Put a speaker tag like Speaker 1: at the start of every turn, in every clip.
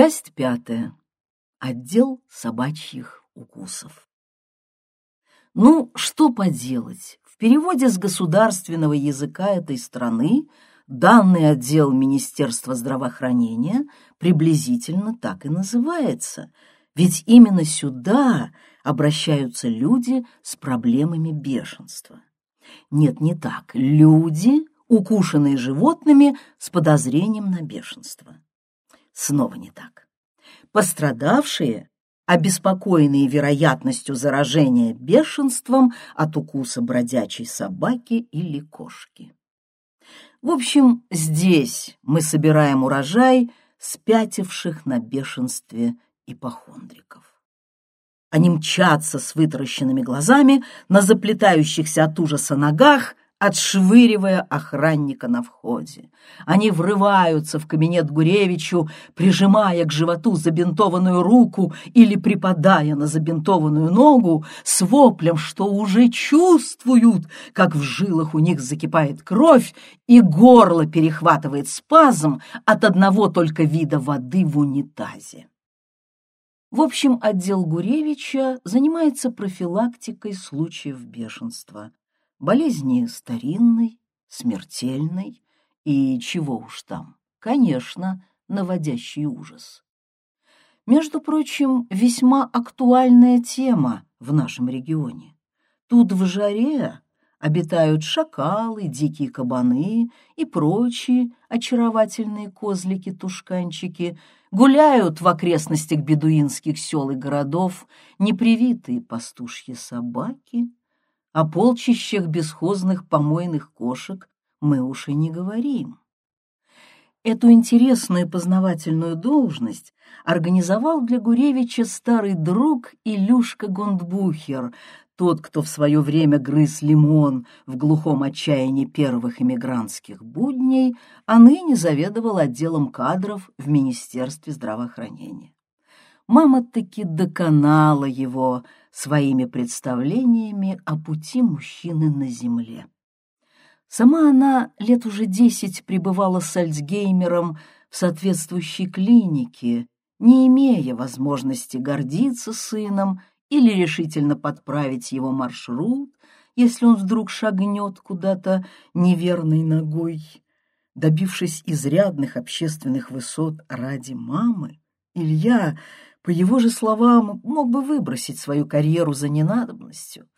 Speaker 1: Часть пятая. Отдел собачьих укусов. Ну, что поделать, в переводе с государственного языка этой страны данный отдел Министерства здравоохранения приблизительно так и называется, ведь именно сюда обращаются люди с проблемами бешенства. Нет, не так. Люди, укушенные животными с подозрением на бешенство. Снова не так. Пострадавшие, обеспокоенные вероятностью заражения бешенством от укуса бродячей собаки или кошки. В общем, здесь мы собираем урожай спятивших на бешенстве ипохондриков. Они мчатся с вытаращенными глазами на заплетающихся от ужаса ногах, отшвыривая охранника на входе. Они врываются в кабинет Гуревичу, прижимая к животу забинтованную руку или припадая на забинтованную ногу с воплем, что уже чувствуют, как в жилах у них закипает кровь и горло перехватывает спазм от одного только вида воды в унитазе. В общем, отдел Гуревича занимается профилактикой случаев бешенства болезни старинной, смертельной и чего уж там, конечно, наводящий ужас. Между прочим, весьма актуальная тема в нашем регионе. Тут в жаре обитают шакалы, дикие кабаны и прочие очаровательные козлики-тушканчики, гуляют в окрестностях бедуинских сел и городов непривитые пастушьи собаки, о полчищах бесхозных помойных кошек мы уж и не говорим. Эту интересную познавательную должность организовал для Гуревича старый друг Илюшка Гондбухер, тот, кто в свое время грыз лимон в глухом отчаянии первых эмигрантских будней, а ныне заведовал отделом кадров в Министерстве здравоохранения. Мама таки доконала его своими представлениями о пути мужчины на земле. Сама она лет уже десять пребывала с Альцгеймером в соответствующей клинике, не имея возможности гордиться сыном или решительно подправить его маршрут, если он вдруг шагнет куда-то неверной ногой. Добившись изрядных общественных высот ради мамы, Илья по его же словам, мог бы выбросить свою карьеру за ненадобностью.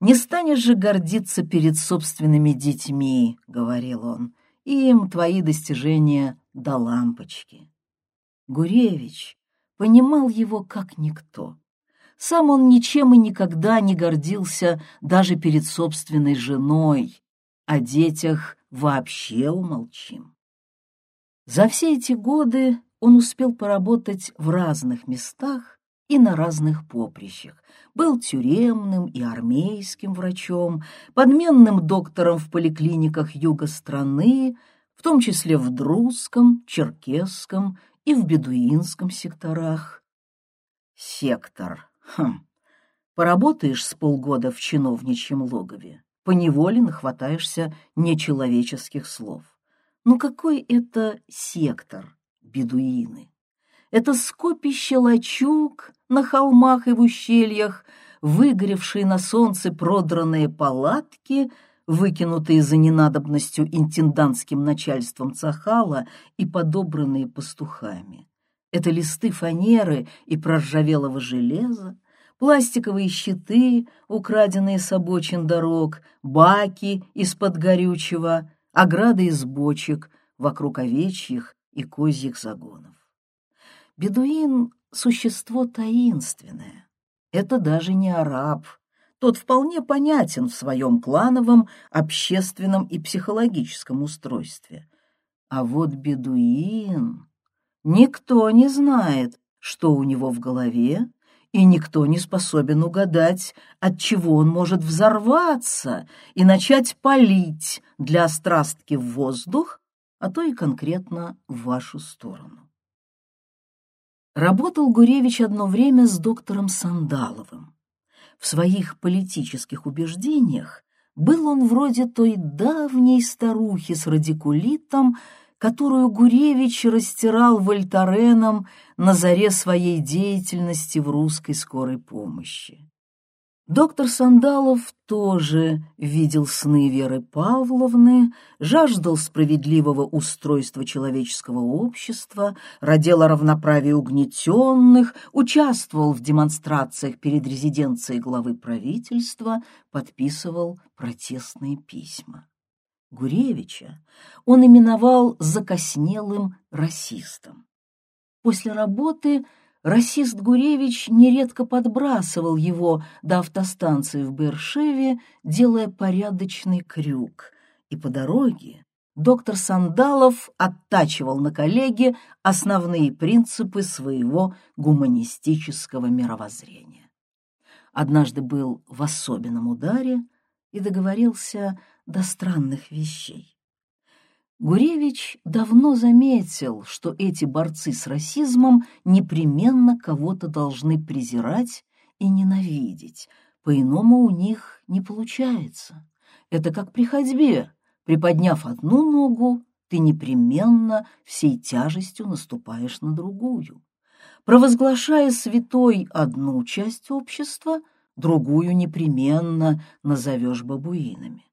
Speaker 1: «Не станешь же гордиться перед собственными детьми», — говорил он, — «им твои достижения до лампочки». Гуревич понимал его как никто. Сам он ничем и никогда не гордился даже перед собственной женой, о детях вообще умолчим. За все эти годы он успел поработать в разных местах и на разных поприщах. Был тюремным и армейским врачом, подменным доктором в поликлиниках юга страны, в том числе в Друзском, Черкесском и в Бедуинском секторах. Сектор. Хм. Поработаешь с полгода в чиновничьем логове, поневоле нахватаешься нечеловеческих слов. Ну какой это сектор? Бедуины. Это скопище лачуг на холмах и в ущельях, выгоревшие на солнце продранные палатки, выкинутые за ненадобностью интендантским начальством Цахала и подобранные пастухами. Это листы фанеры и проржавелого железа, пластиковые щиты, украденные с обочин дорог, баки из-под горючего, ограды из бочек вокруг овечьих и козьих загонов. Бедуин — существо таинственное. Это даже не араб. Тот вполне понятен в своем клановом, общественном и психологическом устройстве. А вот бедуин... Никто не знает, что у него в голове, и никто не способен угадать, от чего он может взорваться и начать палить для острастки в воздух а то и конкретно в вашу сторону. Работал Гуревич одно время с доктором Сандаловым. В своих политических убеждениях был он вроде той давней старухи с радикулитом, которую Гуревич растирал вольтареном на заре своей деятельности в русской скорой помощи. Доктор Сандалов тоже видел сны Веры Павловны, жаждал справедливого устройства человеческого общества, родил о равноправии угнетенных, участвовал в демонстрациях перед резиденцией главы правительства, подписывал протестные письма. Гуревича он именовал закоснелым расистом. После работы расист Гуревич нередко подбрасывал его до автостанции в Бершеве, делая порядочный крюк, и по дороге доктор Сандалов оттачивал на коллеге основные принципы своего гуманистического мировоззрения. Однажды был в особенном ударе и договорился до странных вещей. Гуревич давно заметил, что эти борцы с расизмом непременно кого-то должны презирать и ненавидеть, по-иному у них не получается. Это как при ходьбе, приподняв одну ногу, ты непременно всей тяжестью наступаешь на другую. Провозглашая святой одну часть общества, другую непременно назовешь бабуинами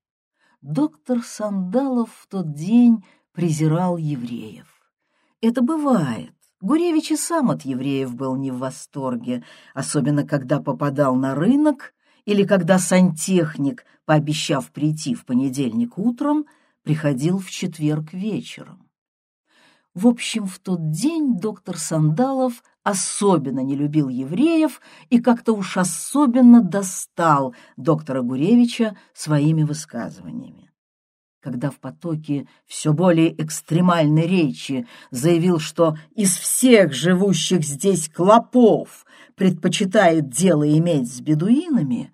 Speaker 1: доктор Сандалов в тот день презирал евреев. Это бывает. Гуревич и сам от евреев был не в восторге, особенно когда попадал на рынок или когда сантехник, пообещав прийти в понедельник утром, приходил в четверг вечером. В общем, в тот день доктор Сандалов особенно не любил евреев и как-то уж особенно достал доктора Гуревича своими высказываниями. Когда в потоке все более экстремальной речи заявил, что из всех живущих здесь клопов предпочитает дело иметь с бедуинами,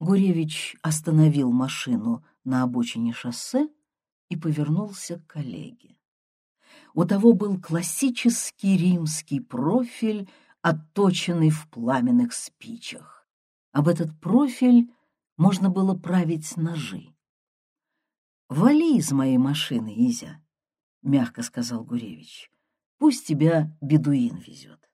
Speaker 1: Гуревич остановил машину на обочине шоссе и повернулся к коллеге. У того был классический римский профиль, отточенный в пламенных спичах. Об этот профиль можно было править ножи. «Вали из моей машины, Изя», — мягко сказал Гуревич. «Пусть тебя бедуин везет».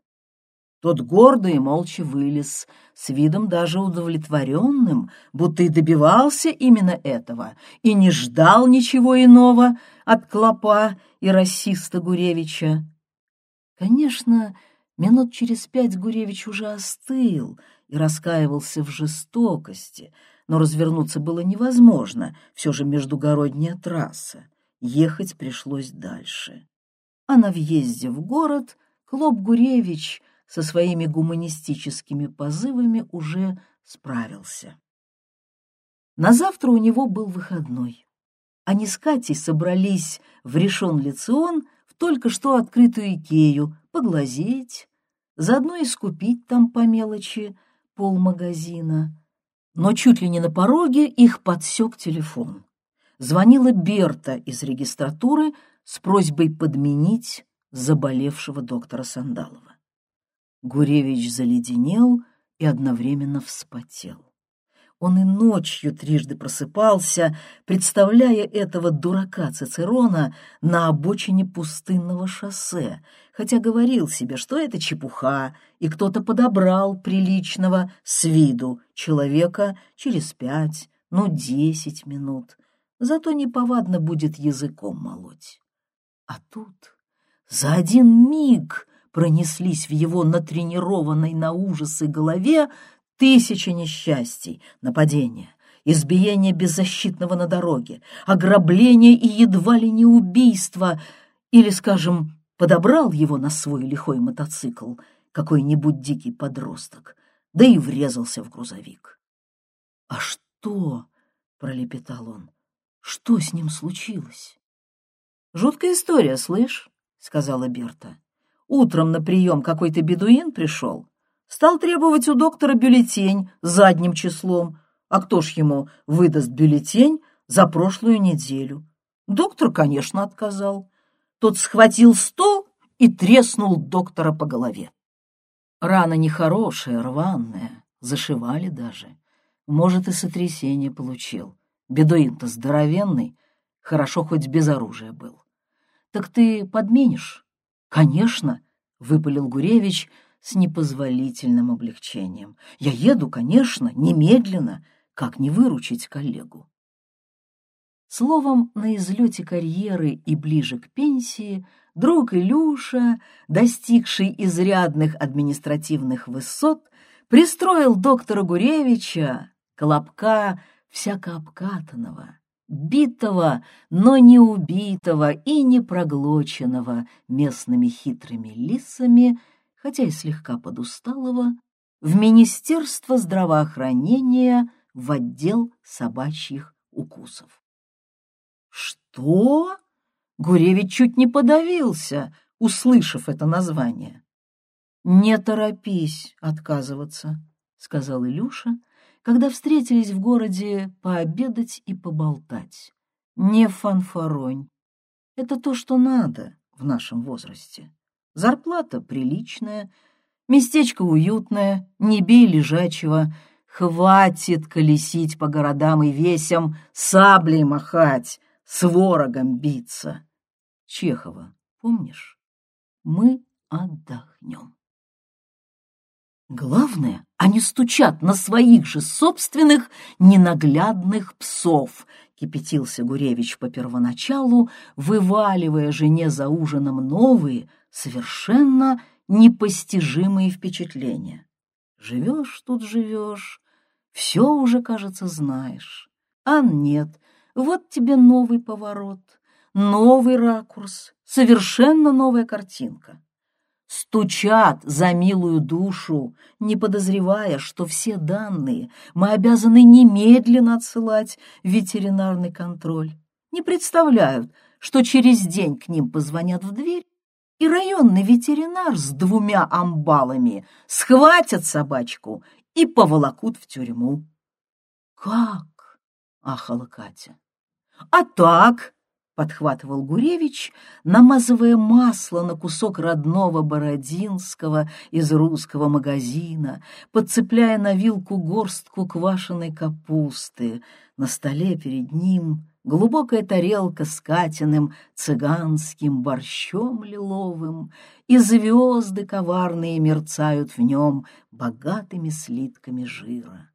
Speaker 1: Тот гордо и молча вылез, с видом даже удовлетворенным, будто и добивался именно этого, и не ждал ничего иного от клопа и расиста Гуревича. Конечно, минут через пять Гуревич уже остыл и раскаивался в жестокости, но развернуться было невозможно, все же междугородняя трасса. Ехать пришлось дальше. А на въезде в город Клоп Гуревич — со своими гуманистическими позывами уже справился. На завтра у него был выходной. Они с Катей собрались в решен-лицион в только что открытую Икею поглазеть, заодно и скупить там по мелочи полмагазина. Но чуть ли не на пороге их подсек телефон. Звонила Берта из регистратуры с просьбой подменить заболевшего доктора Сандалова. Гуревич заледенел и одновременно вспотел. Он и ночью трижды просыпался, представляя этого дурака Цицерона на обочине пустынного шоссе, хотя говорил себе, что это чепуха, и кто-то подобрал приличного с виду человека через пять, ну, десять минут. Зато неповадно будет языком молоть. А тут за один миг пронеслись в его натренированной на ужасы голове тысячи несчастий, нападения, избиение беззащитного на дороге, ограбление и едва ли не убийство, или, скажем, подобрал его на свой лихой мотоцикл какой-нибудь дикий подросток, да и врезался в грузовик. «А что?» — пролепетал он. «Что с ним случилось?» «Жуткая история, слышь?» — сказала Берта. Утром на прием какой-то бедуин пришел, стал требовать у доктора бюллетень задним числом. А кто ж ему выдаст бюллетень за прошлую неделю? Доктор, конечно, отказал. Тот схватил стол и треснул доктора по голове. Рана нехорошая, рваная, зашивали даже. Может, и сотрясение получил. Бедуин-то здоровенный, хорошо хоть без оружия был. Так ты подменишь? Конечно, выпалил Гуревич с непозволительным облегчением. Я еду, конечно, немедленно. Как не выручить коллегу? Словом, на излете карьеры и ближе к пенсии друг Илюша, достигший изрядных административных высот, пристроил доктора Гуревича, колобка всяко обкатанного, битого, но не убитого и не проглоченного местными хитрыми лисами, хотя и слегка подусталого, в Министерство здравоохранения в отдел собачьих укусов. «Что?» Гуревич чуть не подавился, услышав это название. «Не торопись отказываться», — сказал Илюша, когда встретились в городе пообедать и поболтать. «Не фанфаронь. Это то, что надо в нашем возрасте. Зарплата приличная, местечко уютное, не бей лежачего, хватит колесить по городам и весям, саблей махать, с ворогом биться. Чехова, помнишь? Мы отдохнем. Главное, они стучат на своих же собственных ненаглядных псов, кипятился Гуревич по первоначалу, вываливая жене за ужином новые, совершенно непостижимые впечатления. Живешь тут живешь, все уже, кажется, знаешь. А нет, вот тебе новый поворот, новый ракурс, совершенно новая картинка. Стучат за милую душу, не подозревая, что все данные мы обязаны немедленно отсылать в ветеринарный контроль. Не представляют, что через день к ним позвонят в дверь, и районный ветеринар с двумя амбалами схватят собачку и поволокут в тюрьму. «Как?» — ахала Катя. «А так», — подхватывал Гуревич, намазывая масло на кусок родного бородинского из русского магазина, подцепляя на вилку горстку квашеной капусты. На столе перед ним глубокая тарелка с катиным цыганским борщом лиловым, и звезды коварные мерцают в нем богатыми слитками жира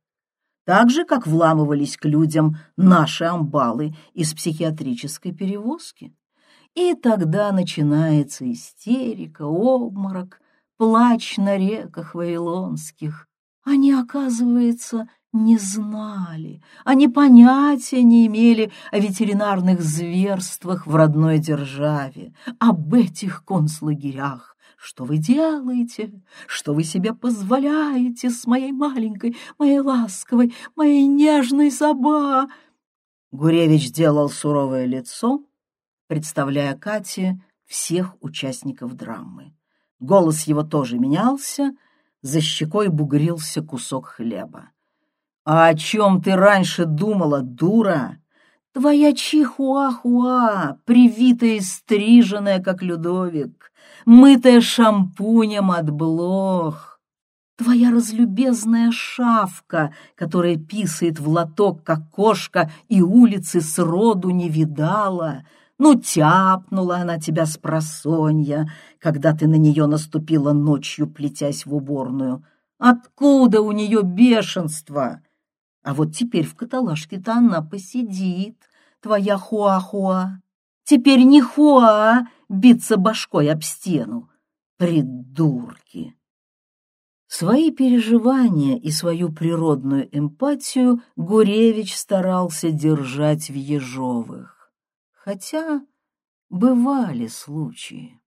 Speaker 1: так же, как вламывались к людям наши амбалы из психиатрической перевозки. И тогда начинается истерика, обморок, плач на реках вавилонских. Они, оказывается, не знали, они понятия не имели о ветеринарных зверствах в родной державе, об этих концлагерях, что вы делаете? Что вы себе позволяете с моей маленькой, моей ласковой, моей нежной соба?» Гуревич делал суровое лицо, представляя Кате всех участников драмы. Голос его тоже менялся, за щекой бугрился кусок хлеба. «А о чем ты раньше думала, дура? Твоя чихуахуа, привитая и стриженная, как Людовик, мытая шампунем от блох. Твоя разлюбезная шавка, которая писает в лоток, как кошка, и улицы сроду не видала. Ну, тяпнула она тебя с просонья, когда ты на нее наступила ночью, плетясь в уборную. Откуда у нее бешенство? А вот теперь в каталажке-то она посидит, твоя хуа-хуа. Теперь не хуа биться башкой об стену. Придурки! Свои переживания и свою природную эмпатию Гуревич старался держать в Ежовых. Хотя бывали случаи.